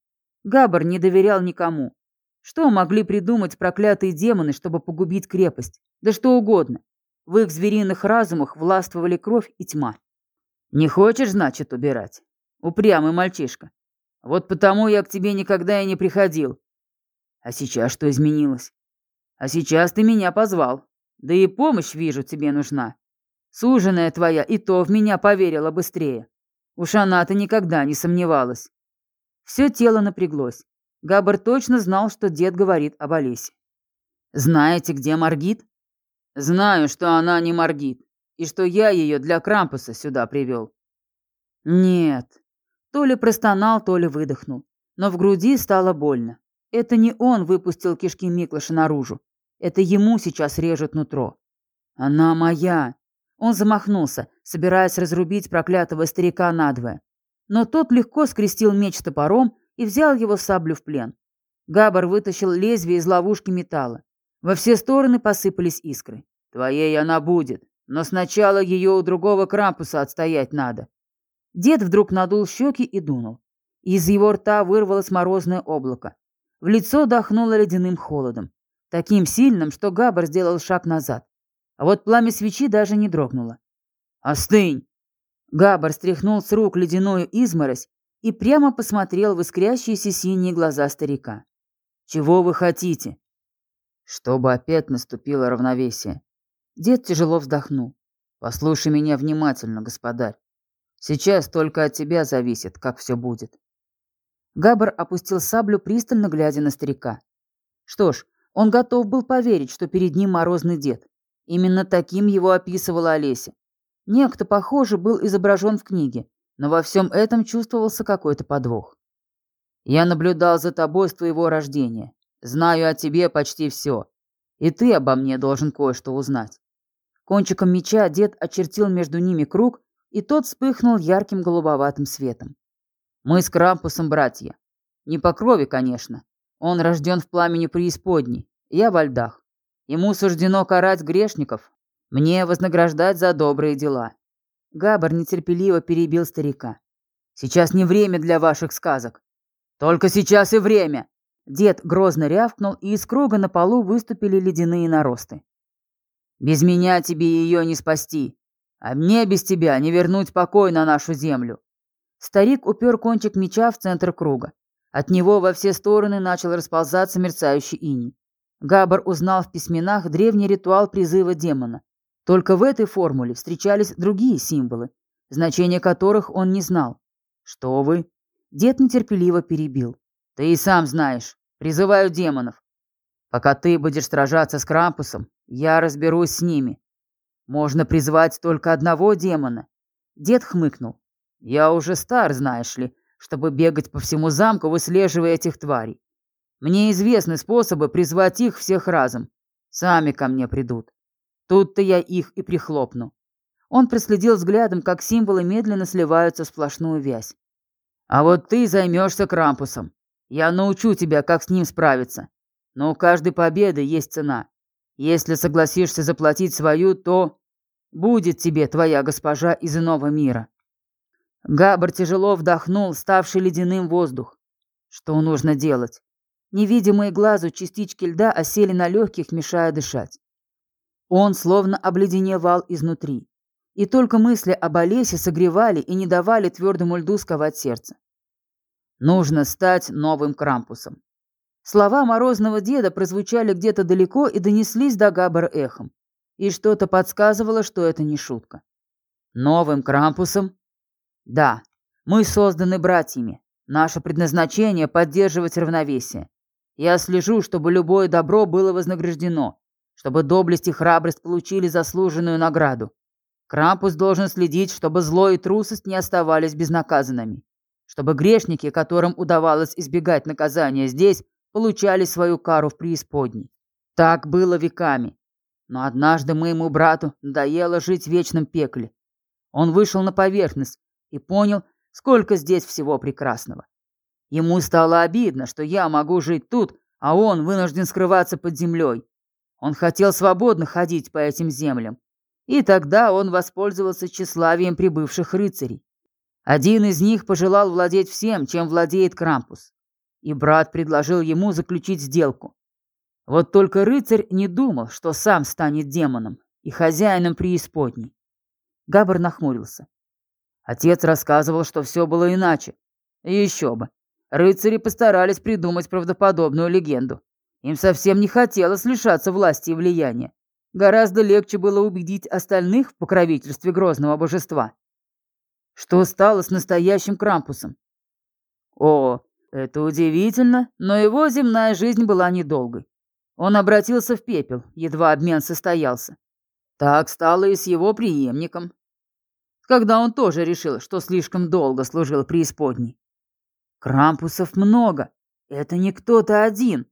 Габар не доверял никому. Что могли придумать проклятые демоны, чтобы погубить крепость? Да что угодно. В их звериных разумах властвовали кровь и тьма. «Не хочешь, значит, убирать? Упрямый мальчишка. Вот потому я к тебе никогда и не приходил. А сейчас что изменилось? А сейчас ты меня позвал. Да и помощь, вижу, тебе нужна. Суженая твоя и то в меня поверила быстрее. Уж она-то никогда не сомневалась. Все тело напряглось. Габар точно знал, что дед говорит об Олесе. «Знаете, где Маргит?» «Знаю, что она не Маргит, и что я ее для Крампуса сюда привел». «Нет». То ли простонал, то ли выдохнул. Но в груди стало больно. Это не он выпустил кишки Миклыша наружу. Это ему сейчас режет нутро. «Она моя!» Он замахнулся, собираясь разрубить проклятого старика надвое. Но тот легко скрестил меч топором и взял его саблю в плен. Габар вытащил лезвие из ловушки металла. Во все стороны посыпались искры. «Твоей она будет, но сначала ее у другого Крампуса отстоять надо». Дед вдруг надул щеки и дунул. Из его рта вырвалось морозное облако. В лицо дохнуло ледяным холодом. Таким сильным, что Габар сделал шаг назад. А вот пламя свечи даже не дрогнуло. «Остынь!» Габар стряхнул с рук ледяную изморозь и прямо посмотрел в искрящиеся синие глаза старика. «Чего вы хотите?» «Чтобы опять наступило равновесие». Дед тяжело вздохнул. «Послушай меня внимательно, господарь. Сейчас только от тебя зависит, как все будет». Габар опустил саблю, пристально глядя на старика. Что ж, он готов был поверить, что перед ним морозный дед. Именно таким его описывала Олеся. Некто, похоже, был изображен в книге, но во всем этом чувствовался какой-то подвох. «Я наблюдал за тобой с твоего рождения. Знаю о тебе почти все. И ты обо мне должен кое-что узнать». Кончиком меча дед очертил между ними круг, и тот вспыхнул ярким голубоватым светом. «Мы с Крампусом братья. Не по крови, конечно. Он рожден в пламени преисподней, я во льдах. Ему суждено карать грешников, мне вознаграждать за добрые дела. Габар нетерпеливо перебил старика. Сейчас не время для ваших сказок. Только сейчас и время. Дед грозно рявкнул, и из круга на полу выступили ледяные наросты. Без меня тебе ее не спасти, а мне без тебя не вернуть покой на нашу землю. Старик упер кончик меча в центр круга. От него во все стороны начал расползаться мерцающий иней. Габар узнал в письменах древний ритуал призыва демона. Только в этой формуле встречались другие символы, значения которых он не знал. «Что вы?» Дед нетерпеливо перебил. «Ты и сам знаешь. Призываю демонов. Пока ты будешь сражаться с Крампусом, я разберусь с ними. Можно призвать только одного демона». Дед хмыкнул. «Я уже стар, знаешь ли, чтобы бегать по всему замку, выслеживая этих тварей. Мне известны способы призвать их всех разом. Сами ко мне придут. Тут-то я их и прихлопну. Он проследил взглядом, как символы медленно сливаются в сплошную вязь. А вот ты займешься Крампусом. Я научу тебя, как с ним справиться. Но у каждой победы есть цена. Если согласишься заплатить свою, то будет тебе твоя госпожа из иного мира. Габр тяжело вдохнул ставший ледяным воздух. Что нужно делать? Невидимые глазу частички льда осели на легких, мешая дышать. Он словно обледеневал изнутри. И только мысли об Олесе согревали и не давали твердому льду сковать сердце. Нужно стать новым Крампусом. Слова морозного деда прозвучали где-то далеко и донеслись до Габбара эхом. И что-то подсказывало, что это не шутка. Новым Крампусом? Да, мы созданы братьями. Наше предназначение — поддерживать равновесие. Я слежу, чтобы любое добро было вознаграждено, чтобы доблесть и храбрость получили заслуженную награду. Крампус должен следить, чтобы зло и трусость не оставались безнаказанными, чтобы грешники, которым удавалось избегать наказания здесь, получали свою кару в преисподней. Так было веками. Но однажды моему брату надоело жить в вечном пекле. Он вышел на поверхность и понял, сколько здесь всего прекрасного. Ему стало обидно, что я могу жить тут, а он вынужден скрываться под землей. Он хотел свободно ходить по этим землям. И тогда он воспользовался тщеславием прибывших рыцарей. Один из них пожелал владеть всем, чем владеет Крампус. И брат предложил ему заключить сделку. Вот только рыцарь не думал, что сам станет демоном и хозяином преисподней. Габр нахмурился. Отец рассказывал, что все было иначе. И еще бы. Рыцари постарались придумать правдоподобную легенду. Им совсем не хотелось лишаться власти и влияния. Гораздо легче было убедить остальных в покровительстве грозного божества. Что стало с настоящим Крампусом? О, это удивительно, но его земная жизнь была недолгой. Он обратился в пепел, едва обмен состоялся. Так стало и с его преемником. Когда он тоже решил, что слишком долго служил преисподней. Крампусов много. Это не кто-то один.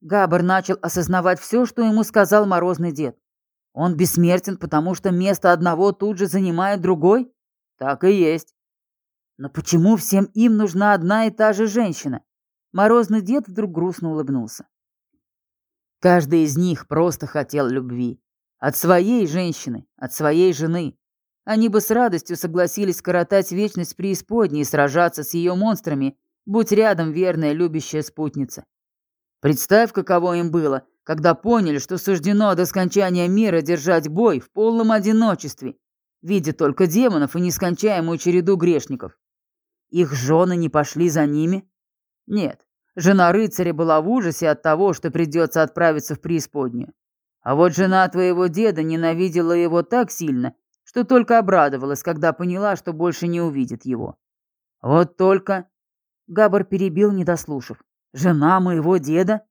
Габар начал осознавать все, что ему сказал морозный дед. Он бессмертен, потому что место одного тут же занимает другой? Так и есть. Но почему всем им нужна одна и та же женщина? Морозный дед вдруг грустно улыбнулся. Каждый из них просто хотел любви. От своей женщины, от своей жены. Они бы с радостью согласились коротать вечность преисподней и сражаться с ее монстрами, будь рядом верная любящая спутница. Представь, каково им было, когда поняли, что суждено до скончания мира держать бой в полном одиночестве, видя только демонов и нескончаемую череду грешников. Их жены не пошли за ними? Нет, жена рыцаря была в ужасе от того, что придется отправиться в преисподнюю. А вот жена твоего деда ненавидела его так сильно, что только обрадовалась, когда поняла, что больше не увидит его. Вот только... Габар перебил, не дослушав. Жена моего деда?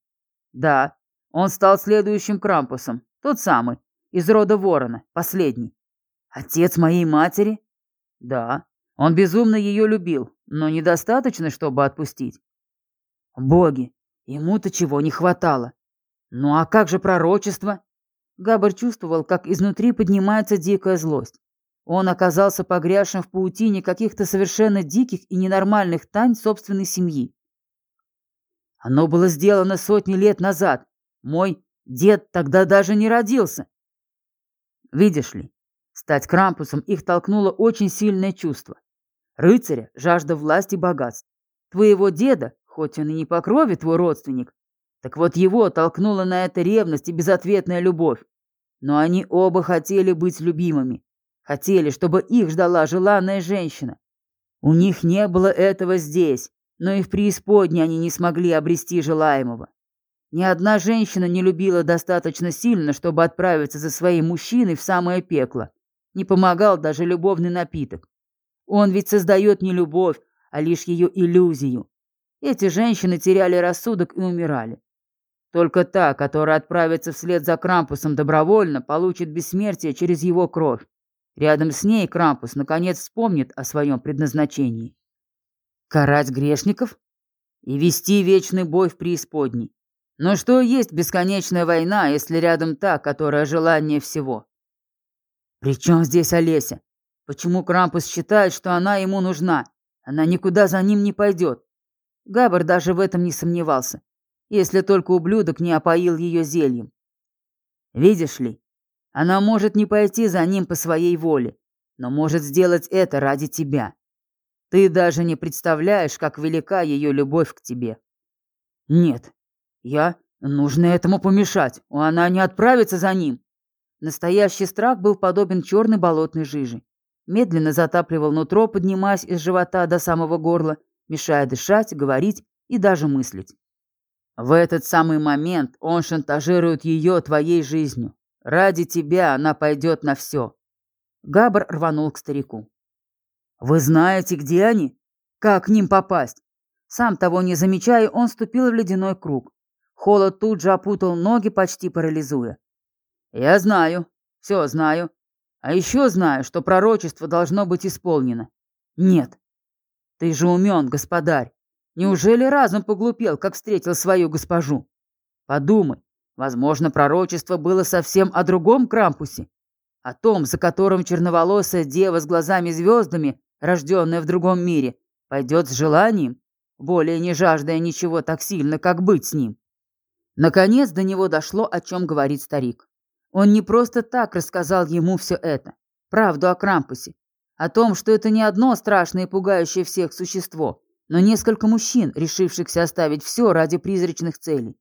Да, он стал следующим Крампусом, тот самый, из рода Ворона, последний. Отец моей матери? Да, он безумно ее любил, но недостаточно, чтобы отпустить. Боги, ему-то чего не хватало. Ну а как же пророчество? Габар чувствовал, как изнутри поднимается дикая злость. Он оказался погрязшим в паутине каких-то совершенно диких и ненормальных тайн собственной семьи. Оно было сделано сотни лет назад. Мой дед тогда даже не родился. Видишь ли, стать Крампусом их толкнуло очень сильное чувство. Рыцаря, жажда власти и богатств. Твоего деда, хоть он и не по крови твой родственник, так вот его толкнула на это ревность и безответная любовь. Но они оба хотели быть любимыми. Хотели, чтобы их ждала желанная женщина. У них не было этого здесь, но и в преисподней они не смогли обрести желаемого. Ни одна женщина не любила достаточно сильно, чтобы отправиться за своим мужчиной в самое пекло. Не помогал даже любовный напиток. Он ведь создает не любовь, а лишь ее иллюзию. Эти женщины теряли рассудок и умирали. Только та, которая отправится вслед за Крампусом добровольно, получит бессмертие через его кровь. Рядом с ней Крампус наконец вспомнит о своем предназначении. Карать грешников? И вести вечный бой в преисподней. Но что есть бесконечная война, если рядом та, которая желание всего? Причем здесь Олеся? Почему Крампус считает, что она ему нужна? Она никуда за ним не пойдет. Габар даже в этом не сомневался, если только ублюдок не опоил ее зельем. Видишь ли, она может не пойти за ним по своей воле, но может сделать это ради тебя. Ты даже не представляешь, как велика ее любовь к тебе. Нет, я... Нужно этому помешать, она не отправится за ним. Настоящий страх был подобен черной болотной жиже. Медленно затапливал нутро, поднимаясь из живота до самого горла, мешая дышать, говорить и даже мыслить. В этот самый момент он шантажирует ее твоей жизнью. Ради тебя она пойдет на все. Габр рванул к старику. «Вы знаете, где они? Как к ним попасть?» Сам того не замечая, он ступил в ледяной круг. Холод тут же опутал ноги, почти парализуя. «Я знаю, все знаю. А еще знаю, что пророчество должно быть исполнено. Нет. Ты же умен, господарь. Неужели разум поглупел, как встретил свою госпожу? Подумай, возможно, пророчество было совсем о другом Крампусе, о том, за которым черноволосая дева с глазами-звездами рожденная в другом мире, пойдет с желанием, более не жаждая ничего так сильно, как быть с ним. Наконец до него дошло, о чем говорит старик. Он не просто так рассказал ему все это, правду о Крампусе, о том, что это не одно страшное и пугающее всех существо, но несколько мужчин, решившихся оставить все ради призрачных целей.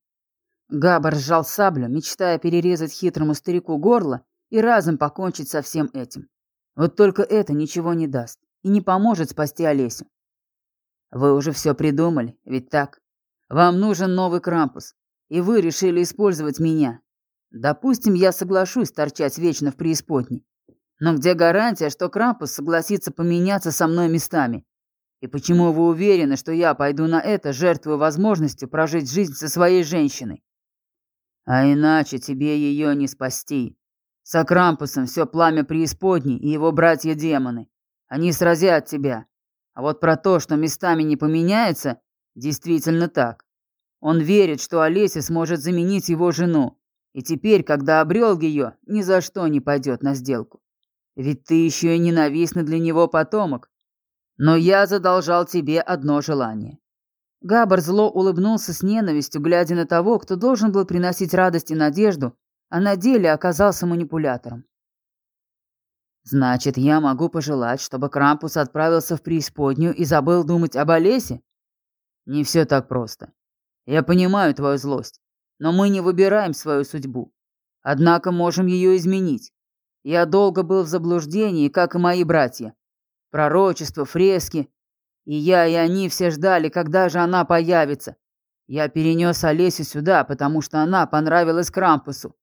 Габар сжал саблю, мечтая перерезать хитрому старику горло и разом покончить со всем этим. Вот только это ничего не даст и не поможет спасти Олесю. Вы уже все придумали, ведь так? Вам нужен новый Крампус, и вы решили использовать меня. Допустим, я соглашусь торчать вечно в преисподней. Но где гарантия, что Крампус согласится поменяться со мной местами? И почему вы уверены, что я пойду на это, жертвуя возможностью прожить жизнь со своей женщиной? А иначе тебе ее не спасти. С Акрампусом все пламя преисподней и его братья-демоны. Они сразят тебя. А вот про то, что местами не поменяется, действительно так. Он верит, что Олеся сможет заменить его жену, и теперь, когда обрел ее, ни за что не пойдет на сделку. Ведь ты еще и ненавистный для него потомок. Но я задолжал тебе одно желание. Габар зло улыбнулся с ненавистью, глядя на того, кто должен был приносить радость и надежду, а на деле оказался манипулятором. «Значит, я могу пожелать, чтобы Крампус отправился в преисподнюю и забыл думать об Олесе?» «Не все так просто. Я понимаю твою злость, но мы не выбираем свою судьбу. Однако можем ее изменить. Я долго был в заблуждении, как и мои братья. Пророчества, фрески, и я, и они все ждали, когда же она появится. Я перенес Олесю сюда, потому что она понравилась Крампусу.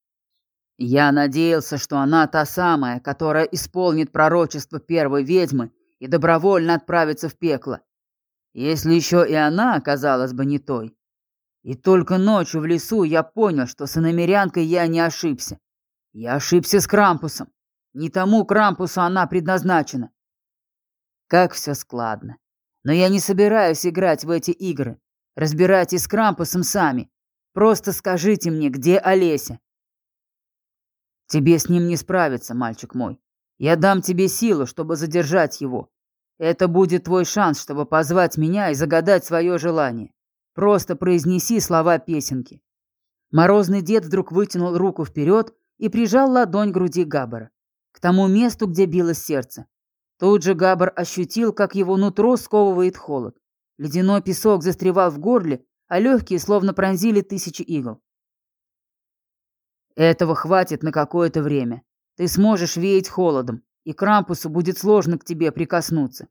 Я надеялся, что она та самая, которая исполнит пророчество первой ведьмы и добровольно отправится в пекло. Если еще и она оказалась бы не той. И только ночью в лесу я понял, что с иномерянкой я не ошибся. Я ошибся с Крампусом. Не тому Крампусу она предназначена. Как все складно. Но я не собираюсь играть в эти игры. Разбирайтесь с Крампусом сами. Просто скажите мне, где Олеся. Тебе с ним не справиться, мальчик мой. Я дам тебе силу, чтобы задержать его. Это будет твой шанс, чтобы позвать меня и загадать свое желание. Просто произнеси слова песенки. Морозный дед вдруг вытянул руку вперед и прижал ладонь к груди Габбара, к тому месту, где билось сердце. Тут же Габар ощутил, как его нутро сковывает холод. Ледяной песок застревал в горле, а легкие словно пронзили тысячи игл. «Этого хватит на какое-то время. Ты сможешь веять холодом, и Крампусу будет сложно к тебе прикоснуться».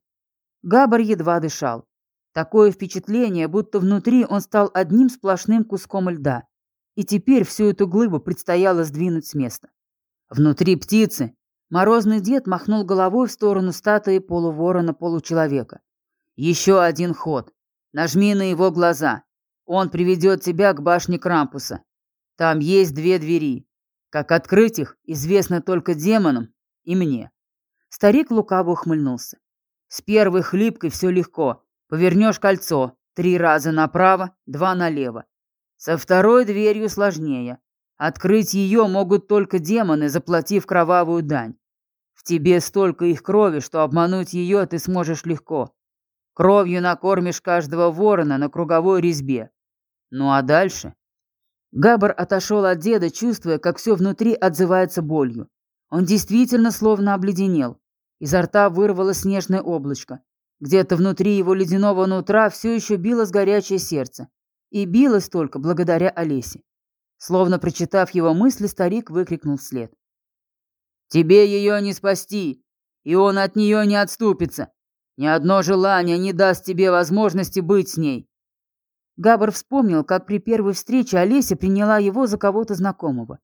Габар едва дышал. Такое впечатление, будто внутри он стал одним сплошным куском льда, и теперь всю эту глыбу предстояло сдвинуть с места. Внутри птицы Морозный дед махнул головой в сторону статуи полуворона-получеловека. «Еще один ход. Нажми на его глаза. Он приведет тебя к башне Крампуса. Там есть две двери. Как открыть их, известно только демонам и мне». Старик лукаво ухмыльнулся. «С первой хлипкой все легко. Повернешь кольцо. Три раза направо, два налево. Со второй дверью сложнее. Открыть ее могут только демоны, заплатив кровавую дань. В тебе столько их крови, что обмануть ее ты сможешь легко. Кровью накормишь каждого ворона на круговой резьбе. Ну а дальше? Габар отошел от деда, чувствуя, как все внутри отзывается болью. Он действительно словно обледенел. Изо рта вырвалось снежное облачко. Где-то внутри его ледяного нутра все еще билось горячее сердце. И билось только благодаря Олесе. Словно прочитав его мысли, старик выкрикнул вслед. Тебе ее не спасти, и он от нее не отступится. Ни одно желание не даст тебе возможности быть с ней. Габр вспомнил, как при первой встрече Олеся приняла его за кого-то знакомого.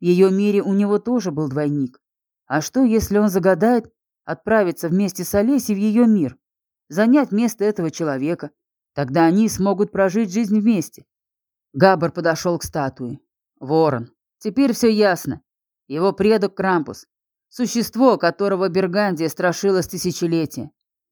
В ее мире у него тоже был двойник. А что, если он загадает отправиться вместе с Олесей в ее мир, занять место этого человека? Тогда они смогут прожить жизнь вместе. Габр подошел к статуе. Ворон. Теперь все ясно. Его предок Крампус. Существо, которого Бергандия страшилась тысячелетия.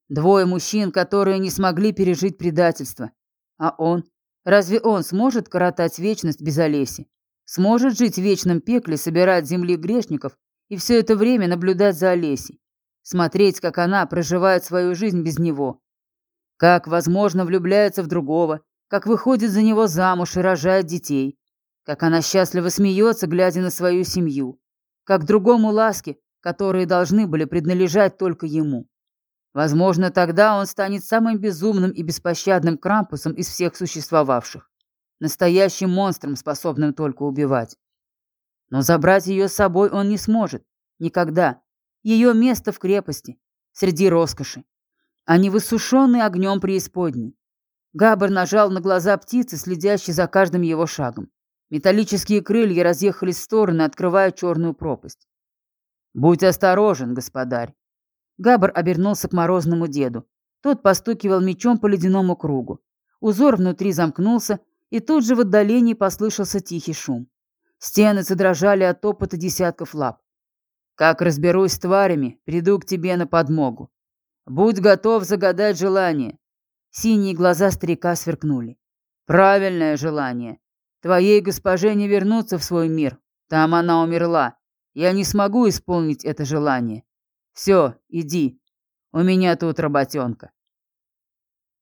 Двое мужчин, которые не смогли пережить предательство. А он? Разве он сможет коротать вечность без Олеси? Сможет жить в вечном пекле, собирать земли грешников и все это время наблюдать за Олесей? Смотреть, как она проживает свою жизнь без него? Как, возможно, влюбляется в другого, как выходит за него замуж и рожает детей? Как она счастливо смеется, глядя на свою семью? Как другому ласки, которые должны были принадлежать только ему. Возможно, тогда он станет самым безумным и беспощадным Крампусом из всех существовавших. Настоящим монстром, способным только убивать. Но забрать ее с собой он не сможет. Никогда. Ее место в крепости. Среди роскоши. а не высушенный огнем преисподней. Габр нажал на глаза птицы, следящей за каждым его шагом. Металлические крылья разъехались в стороны, открывая черную пропасть. «Будь осторожен, господарь!» Габр обернулся к морозному деду. Тот постукивал мечом по ледяному кругу. Узор внутри замкнулся, и тут же в отдалении послышался тихий шум. Стены задрожали от топота десятков лап. «Как разберусь с тварями, приду к тебе на подмогу. Будь готов загадать желание». Синие глаза старика сверкнули. «Правильное желание. Твоей госпоже не вернуться в свой мир. Там она умерла. Я не смогу исполнить это желание. Все, иди. У меня тут работенка».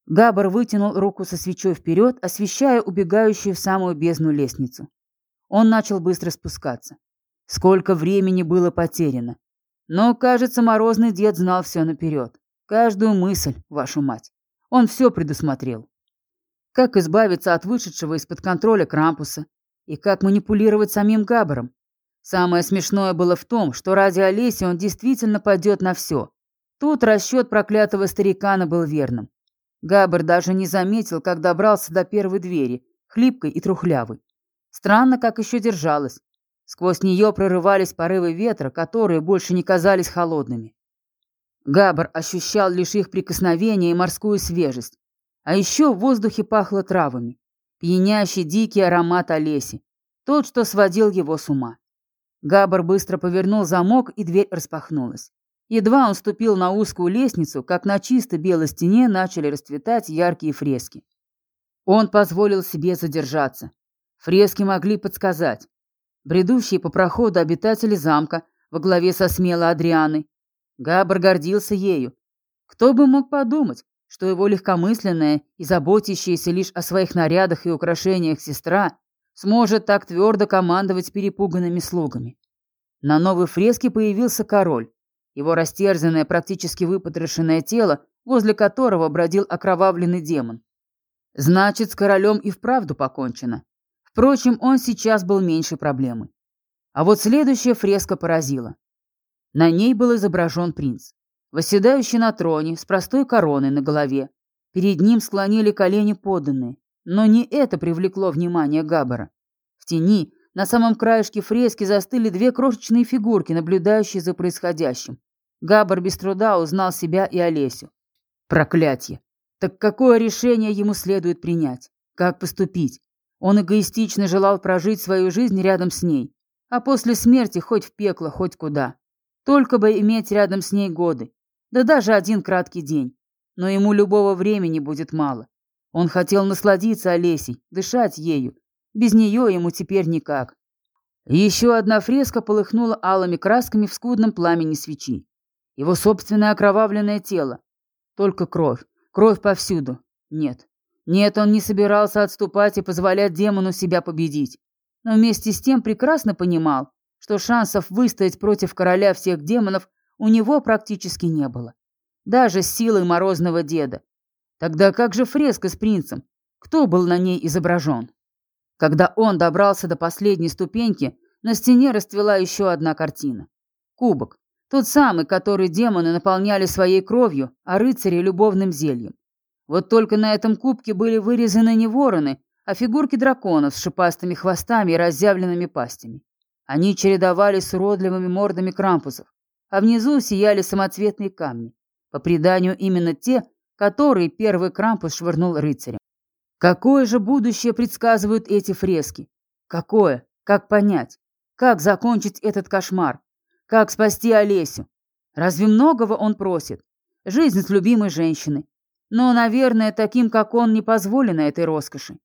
Габар вытянул руку со свечой вперед, освещая убегающую в самую бездну лестницу. Он начал быстро спускаться. Сколько времени было потеряно. Но, кажется, морозный дед знал все наперед. Каждую мысль, вашу мать. Он все предусмотрел. Как избавиться от вышедшего из-под контроля Крампуса и как манипулировать самим Габаром. Самое смешное было в том, что ради Олеси он действительно пойдет на все. Тут расчет проклятого старикана был верным. Габр даже не заметил, как добрался до первой двери, хлипкой и трухлявой. Странно, как еще держалась. Сквозь нее прорывались порывы ветра, которые больше не казались холодными. Габр ощущал лишь их прикосновение и морскую свежесть. А еще в воздухе пахло травами. Пьянящий дикий аромат Олеси. Тот, что сводил его с ума. Габр быстро повернул замок, и дверь распахнулась. Едва он ступил на узкую лестницу, как на чисто белой стене начали расцветать яркие фрески. Он позволил себе задержаться. Фрески могли подсказать. Бредущие по проходу обитатели замка во главе со смелой Адрианой. Габр гордился ею. Кто бы мог подумать, что его легкомысленная и заботящаяся лишь о своих нарядах и украшениях сестра сможет так твердо командовать перепуганными слугами. На новой фреске появился король его растерзанное, практически выпотрошенное тело, возле которого бродил окровавленный демон. Значит, с королем и вправду покончено. Впрочем, он сейчас был меньше проблемы. А вот следующая фреска поразила. На ней был изображен принц, восседающий на троне с простой короной на голове. Перед ним склонили колени подданные, но не это привлекло внимание Габбара. В тени, на самом краешке фрески застыли две крошечные фигурки, наблюдающие за происходящим. Габар без труда узнал себя и Олесю. Проклятье! Так какое решение ему следует принять? Как поступить? Он эгоистично желал прожить свою жизнь рядом с ней, а после смерти хоть в пекло, хоть куда. Только бы иметь рядом с ней годы, да даже один краткий день. Но ему любого времени будет мало. Он хотел насладиться Олесей, дышать ею. Без нее ему теперь никак. Еще одна фреска полыхнула алыми красками в скудном пламени свечи. Его собственное окровавленное тело. Только кровь. Кровь повсюду. Нет. Нет, он не собирался отступать и позволять демону себя победить. Но вместе с тем прекрасно понимал, что шансов выстоять против короля всех демонов у него практически не было. Даже с силой морозного деда. Тогда как же фреска с принцем? Кто был на ней изображен? Когда он добрался до последней ступеньки, на стене расцвела еще одна картина. Кубок, тот самый, который демоны наполняли своей кровью, а рыцари — любовным зельем. Вот только на этом кубке были вырезаны не вороны, а фигурки драконов с шипастыми хвостами и разъявленными пастями. Они чередовались с уродливыми мордами крампусов, а внизу сияли самоцветные камни. По преданию, именно те, которые первый крампус швырнул рыцарям. Какое же будущее предсказывают эти фрески? Какое? Как понять? Как закончить этот кошмар? Как спасти Олесю? Разве многого он просит? Жизнь с любимой женщиной. Но, наверное, таким, как он, не позволено этой роскоши.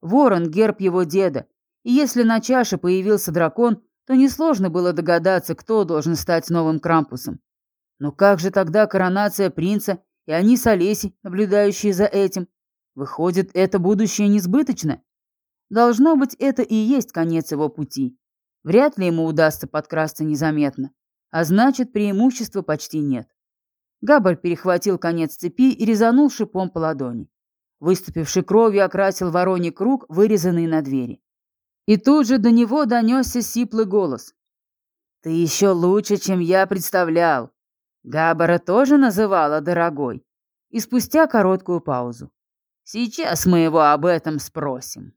Ворон — герб его деда. И если на чаше появился дракон, то несложно было догадаться, кто должен стать новым Крампусом. Но как же тогда коронация принца и они с Олесей, наблюдающие за этим? Выходит, это будущее несбыточно? Должно быть, это и есть конец его пути. Вряд ли ему удастся подкрасться незаметно, а значит, преимущества почти нет. Габар перехватил конец цепи и резанул шипом по ладони. Выступивший кровью окрасил вороний круг, вырезанный на двери. И тут же до него донесся сиплый голос. «Ты еще лучше, чем я представлял. Габара тоже называла дорогой. и спустя короткую паузу. «Сейчас мы его об этом спросим».